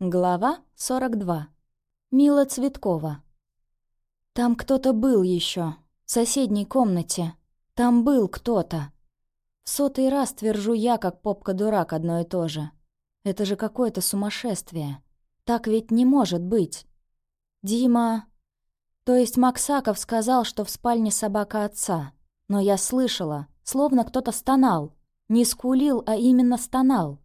Глава 42. Мила Цветкова. Там кто-то был еще, в соседней комнате. Там был кто-то. В сотый раз твержу я, как попка-дурак, одно и то же. Это же какое-то сумасшествие. Так ведь не может быть. Дима... То есть Максаков сказал, что в спальне собака отца. Но я слышала, словно кто-то стонал. Не скулил, а именно стонал.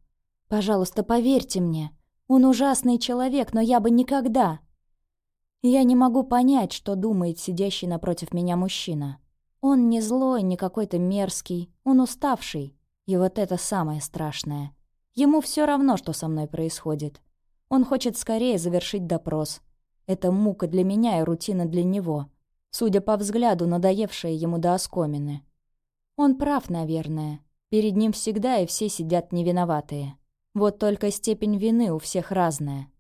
Пожалуйста, поверьте мне, он ужасный человек, но я бы никогда... Я не могу понять, что думает сидящий напротив меня мужчина. Он не злой, не какой-то мерзкий, он уставший. И вот это самое страшное. Ему все равно, что со мной происходит. Он хочет скорее завершить допрос. Это мука для меня и рутина для него. Судя по взгляду, надоевшая ему до оскомины. Он прав, наверное. Перед ним всегда и все сидят невиноватые. Вот только степень вины у всех разная.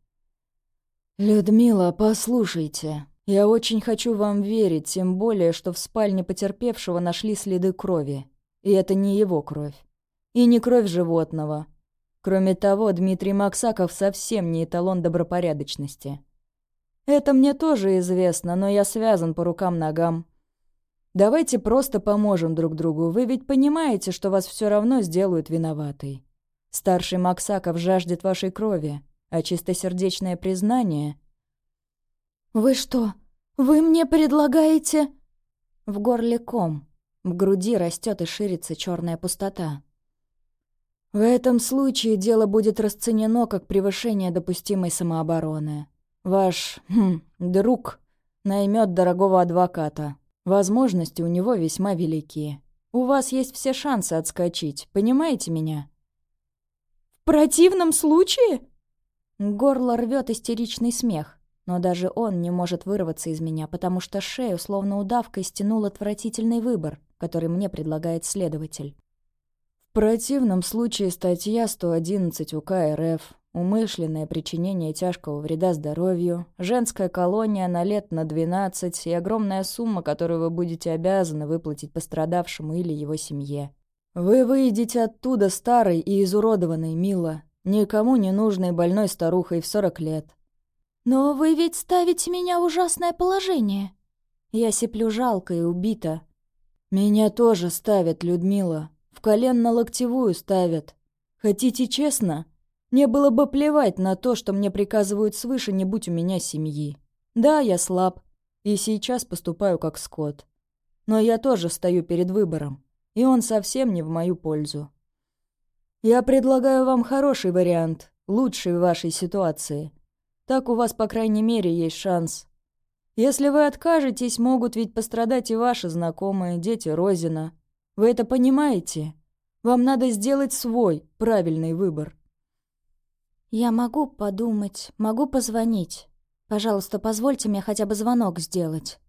«Людмила, послушайте. Я очень хочу вам верить, тем более, что в спальне потерпевшего нашли следы крови. И это не его кровь. И не кровь животного. Кроме того, Дмитрий Максаков совсем не эталон добропорядочности. Это мне тоже известно, но я связан по рукам-ногам. Давайте просто поможем друг другу. Вы ведь понимаете, что вас все равно сделают виноватой. Старший Максаков жаждет вашей крови, а чистосердечное признание... «Вы что, вы мне предлагаете...» В горле ком, в груди растет и ширится черная пустота. В этом случае дело будет расценено как превышение допустимой самообороны. Ваш хм, друг наймет дорогого адвоката. Возможности у него весьма велики. У вас есть все шансы отскочить, понимаете меня? Противном случае?» Горло рвет истеричный смех, но даже он не может вырваться из меня, потому что шею словно удавкой стянул отвратительный выбор, который мне предлагает следователь. В противном случае статья 111 УК РФ «Умышленное причинение тяжкого вреда здоровью», «Женская колония на лет на 12» и огромная сумма, которую вы будете обязаны выплатить пострадавшему или его семье. «Вы выйдете оттуда старой и изуродованной, Мила, никому не нужной больной старухой в сорок лет». «Но вы ведь ставите меня в ужасное положение». Я сиплю жалко и убита. «Меня тоже ставят, Людмила. В коленно-локтевую ставят. Хотите честно? Мне было бы плевать на то, что мне приказывают свыше, не будь у меня семьи. Да, я слаб, и сейчас поступаю как скот. Но я тоже стою перед выбором и он совсем не в мою пользу. Я предлагаю вам хороший вариант, лучший в вашей ситуации. Так у вас, по крайней мере, есть шанс. Если вы откажетесь, могут ведь пострадать и ваши знакомые, дети Розина. Вы это понимаете? Вам надо сделать свой правильный выбор. Я могу подумать, могу позвонить. Пожалуйста, позвольте мне хотя бы звонок сделать.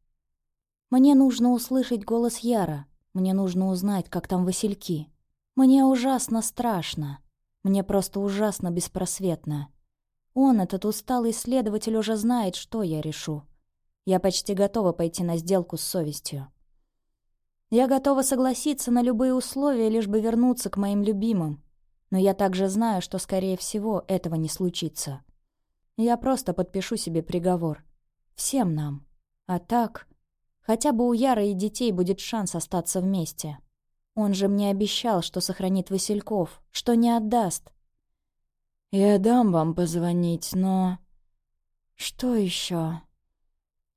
Мне нужно услышать голос Яра. Мне нужно узнать, как там Васильки. Мне ужасно страшно. Мне просто ужасно беспросветно. Он, этот усталый следователь, уже знает, что я решу. Я почти готова пойти на сделку с совестью. Я готова согласиться на любые условия, лишь бы вернуться к моим любимым. Но я также знаю, что, скорее всего, этого не случится. Я просто подпишу себе приговор. Всем нам. А так... Хотя бы у Яры и детей будет шанс остаться вместе. Он же мне обещал, что сохранит Васильков, что не отдаст. «Я дам вам позвонить, но...» «Что еще?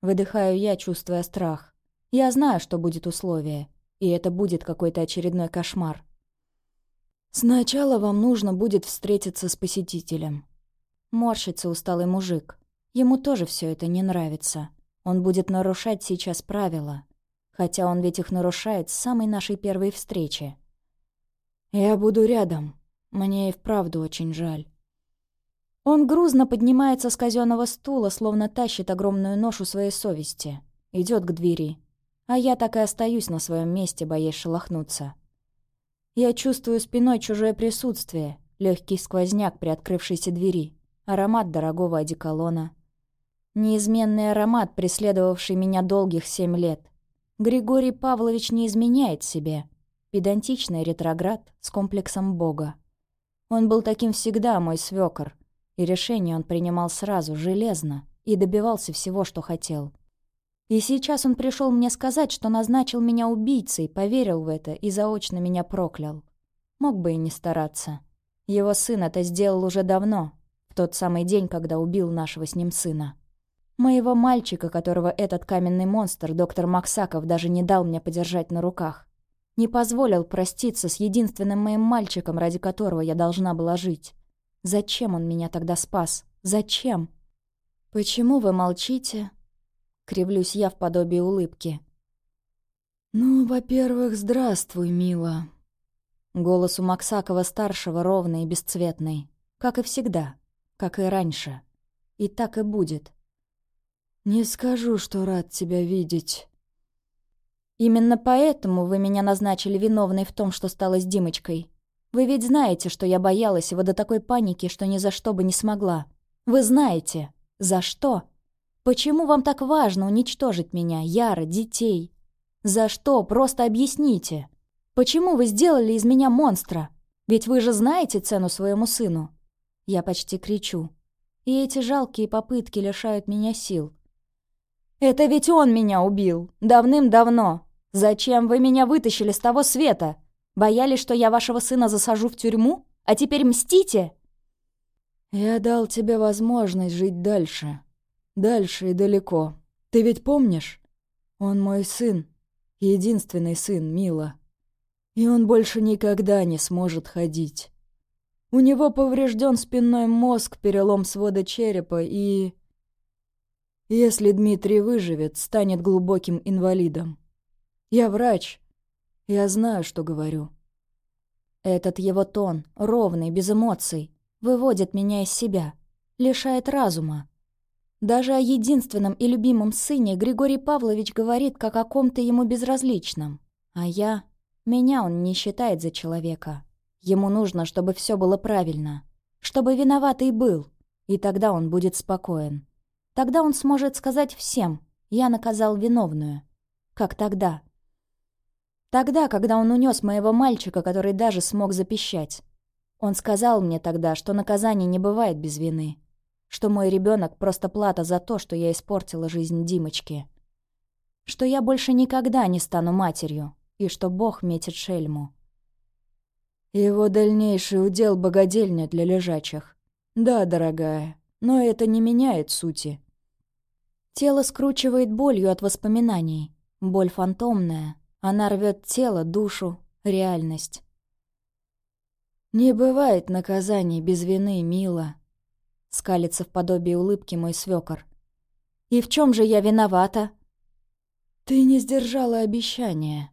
Выдыхаю я, чувствуя страх. Я знаю, что будет условие, и это будет какой-то очередной кошмар. «Сначала вам нужно будет встретиться с посетителем». Морщится усталый мужик. Ему тоже все это не нравится. Он будет нарушать сейчас правила, хотя он ведь их нарушает с самой нашей первой встречи. «Я буду рядом. Мне и вправду очень жаль». Он грузно поднимается с казенного стула, словно тащит огромную ношу своей совести. Идет к двери. А я так и остаюсь на своем месте, боясь шелохнуться. Я чувствую спиной чужое присутствие, легкий сквозняк при открывшейся двери, аромат дорогого одеколона, Неизменный аромат, преследовавший меня долгих семь лет. Григорий Павлович не изменяет себе. Педантичный ретроград с комплексом Бога. Он был таким всегда, мой свёкор. И решение он принимал сразу, железно, и добивался всего, что хотел. И сейчас он пришел мне сказать, что назначил меня убийцей, поверил в это и заочно меня проклял. Мог бы и не стараться. Его сын это сделал уже давно, в тот самый день, когда убил нашего с ним сына. Моего мальчика, которого этот каменный монстр, доктор Максаков, даже не дал мне подержать на руках. Не позволил проститься с единственным моим мальчиком, ради которого я должна была жить. Зачем он меня тогда спас? Зачем? «Почему вы молчите?» Кривлюсь я в подобии улыбки. «Ну, во-первых, здравствуй, мила». Голос у Максакова-старшего ровный и бесцветный. Как и всегда. Как и раньше. И так и будет. «Не скажу, что рад тебя видеть». «Именно поэтому вы меня назначили виновной в том, что стало с Димочкой. Вы ведь знаете, что я боялась его до такой паники, что ни за что бы не смогла. Вы знаете, за что?» Почему вам так важно уничтожить меня, Яра, детей? За что? Просто объясните. Почему вы сделали из меня монстра? Ведь вы же знаете цену своему сыну. Я почти кричу. И эти жалкие попытки лишают меня сил. Это ведь он меня убил. Давным-давно. Зачем вы меня вытащили с того света? Боялись, что я вашего сына засажу в тюрьму? А теперь мстите? Я дал тебе возможность жить дальше. Дальше и далеко. Ты ведь помнишь? Он мой сын. Единственный сын, Мила. И он больше никогда не сможет ходить. У него поврежден спинной мозг, перелом свода черепа и... Если Дмитрий выживет, станет глубоким инвалидом. Я врач. Я знаю, что говорю. Этот его тон, ровный, без эмоций, выводит меня из себя, лишает разума. Даже о единственном и любимом сыне Григорий Павлович говорит как о ком-то ему безразличном. А я... Меня он не считает за человека. Ему нужно, чтобы все было правильно. Чтобы виноватый был. И тогда он будет спокоен. Тогда он сможет сказать всем «Я наказал виновную». Как тогда. Тогда, когда он унес моего мальчика, который даже смог запищать. Он сказал мне тогда, что наказание не бывает без вины что мой ребенок просто плата за то, что я испортила жизнь Димочки. Что я больше никогда не стану матерью, и что Бог метит шельму. Его дальнейший удел богадельня для лежачих. Да, дорогая, но это не меняет сути. Тело скручивает болью от воспоминаний. Боль фантомная. Она рвет тело, душу, реальность. Не бывает наказаний без вины, мила. Скалится в подобии улыбки мой свёкор. «И в чем же я виновата?» «Ты не сдержала обещания».